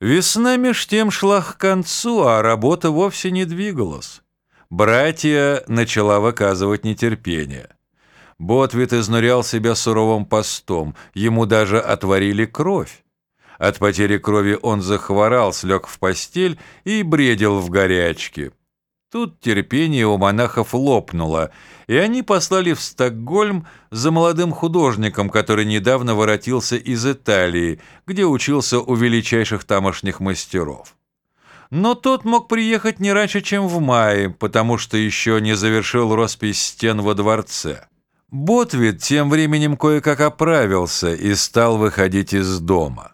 Весна меж тем шла к концу, а работа вовсе не двигалась. Братья начала выказывать нетерпение. Ботвит изнурял себя суровым постом, ему даже отварили кровь. От потери крови он захворал, слег в постель и бредил в горячке. Тут терпение у монахов лопнуло, и они послали в Стокгольм за молодым художником, который недавно воротился из Италии, где учился у величайших тамошних мастеров. Но тот мог приехать не раньше, чем в мае, потому что еще не завершил роспись стен во дворце. Ботвит тем временем кое-как оправился и стал выходить из дома.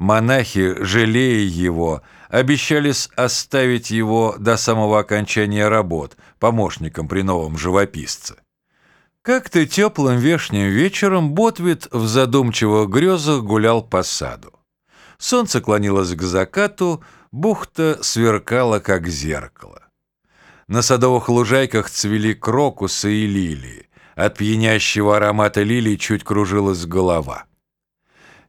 Монахи, жалея его, обещались оставить его до самого окончания работ помощником при новом живописце. Как-то теплым вешним вечером Ботвит в задумчивых грезах гулял по саду. Солнце клонилось к закату, бухта сверкала, как зеркало. На садовых лужайках цвели крокусы и лилии. От пьянящего аромата лилий чуть кружилась голова.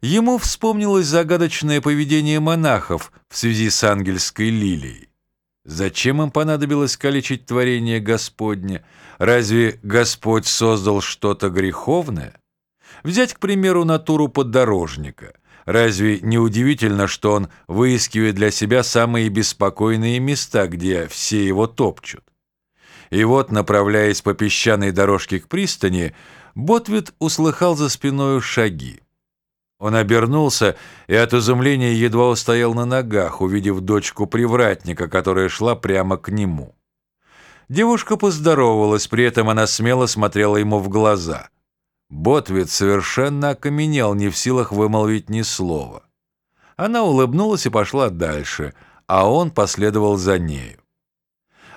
Ему вспомнилось загадочное поведение монахов в связи с ангельской лилией. Зачем им понадобилось калечить творение Господне? Разве Господь создал что-то греховное? Взять, к примеру, натуру поддорожника. Разве не удивительно, что он выискивает для себя самые беспокойные места, где все его топчут? И вот, направляясь по песчаной дорожке к пристани, Ботвит услыхал за спиной шаги. Он обернулся и от изумления едва устоял на ногах, увидев дочку привратника, которая шла прямо к нему. Девушка поздоровалась, при этом она смело смотрела ему в глаза. Ботвит совершенно окаменел, не в силах вымолвить ни слова. Она улыбнулась и пошла дальше, а он последовал за нею.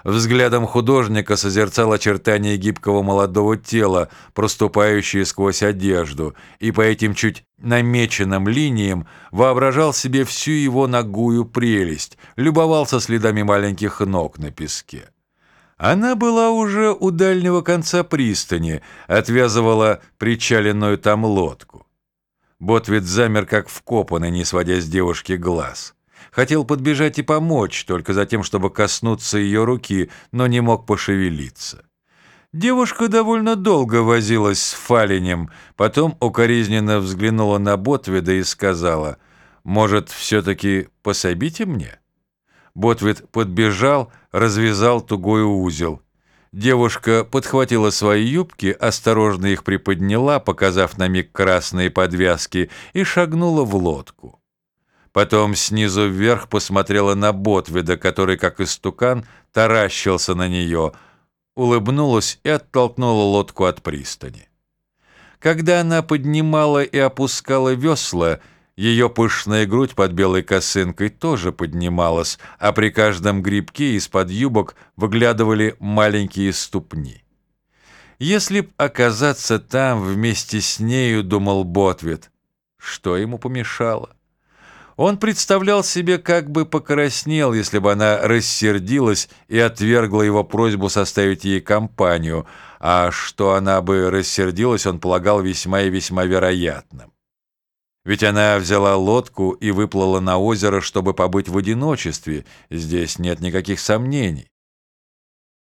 Взглядом художника созерцал очертания гибкого молодого тела, проступающие сквозь одежду, и по этим чуть намеченным линиям воображал себе всю его ногую прелесть, любовался следами маленьких ног на песке. Она была уже у дальнего конца пристани, отвязывала причаленную там лодку. Ботвит замер, как вкопанный, не сводя с девушки глаз. Хотел подбежать и помочь, только за тем, чтобы коснуться ее руки, но не мог пошевелиться. Девушка довольно долго возилась с Фалинем, потом укоризненно взглянула на Ботвида и сказала, «Может, все-таки пособите мне?» Ботвид подбежал, развязал тугой узел. Девушка подхватила свои юбки, осторожно их приподняла, показав на миг красные подвязки, и шагнула в лодку. Потом снизу вверх посмотрела на Ботвида, который, как истукан, таращился на нее, улыбнулась и оттолкнула лодку от пристани. Когда она поднимала и опускала весла, ее пышная грудь под белой косынкой тоже поднималась, а при каждом грибке из-под юбок выглядывали маленькие ступни. Если б оказаться там вместе с нею, думал Ботвит, что ему помешало? Он представлял себе, как бы покраснел, если бы она рассердилась и отвергла его просьбу составить ей компанию, а что она бы рассердилась, он полагал весьма и весьма вероятным. Ведь она взяла лодку и выплыла на озеро, чтобы побыть в одиночестве, здесь нет никаких сомнений.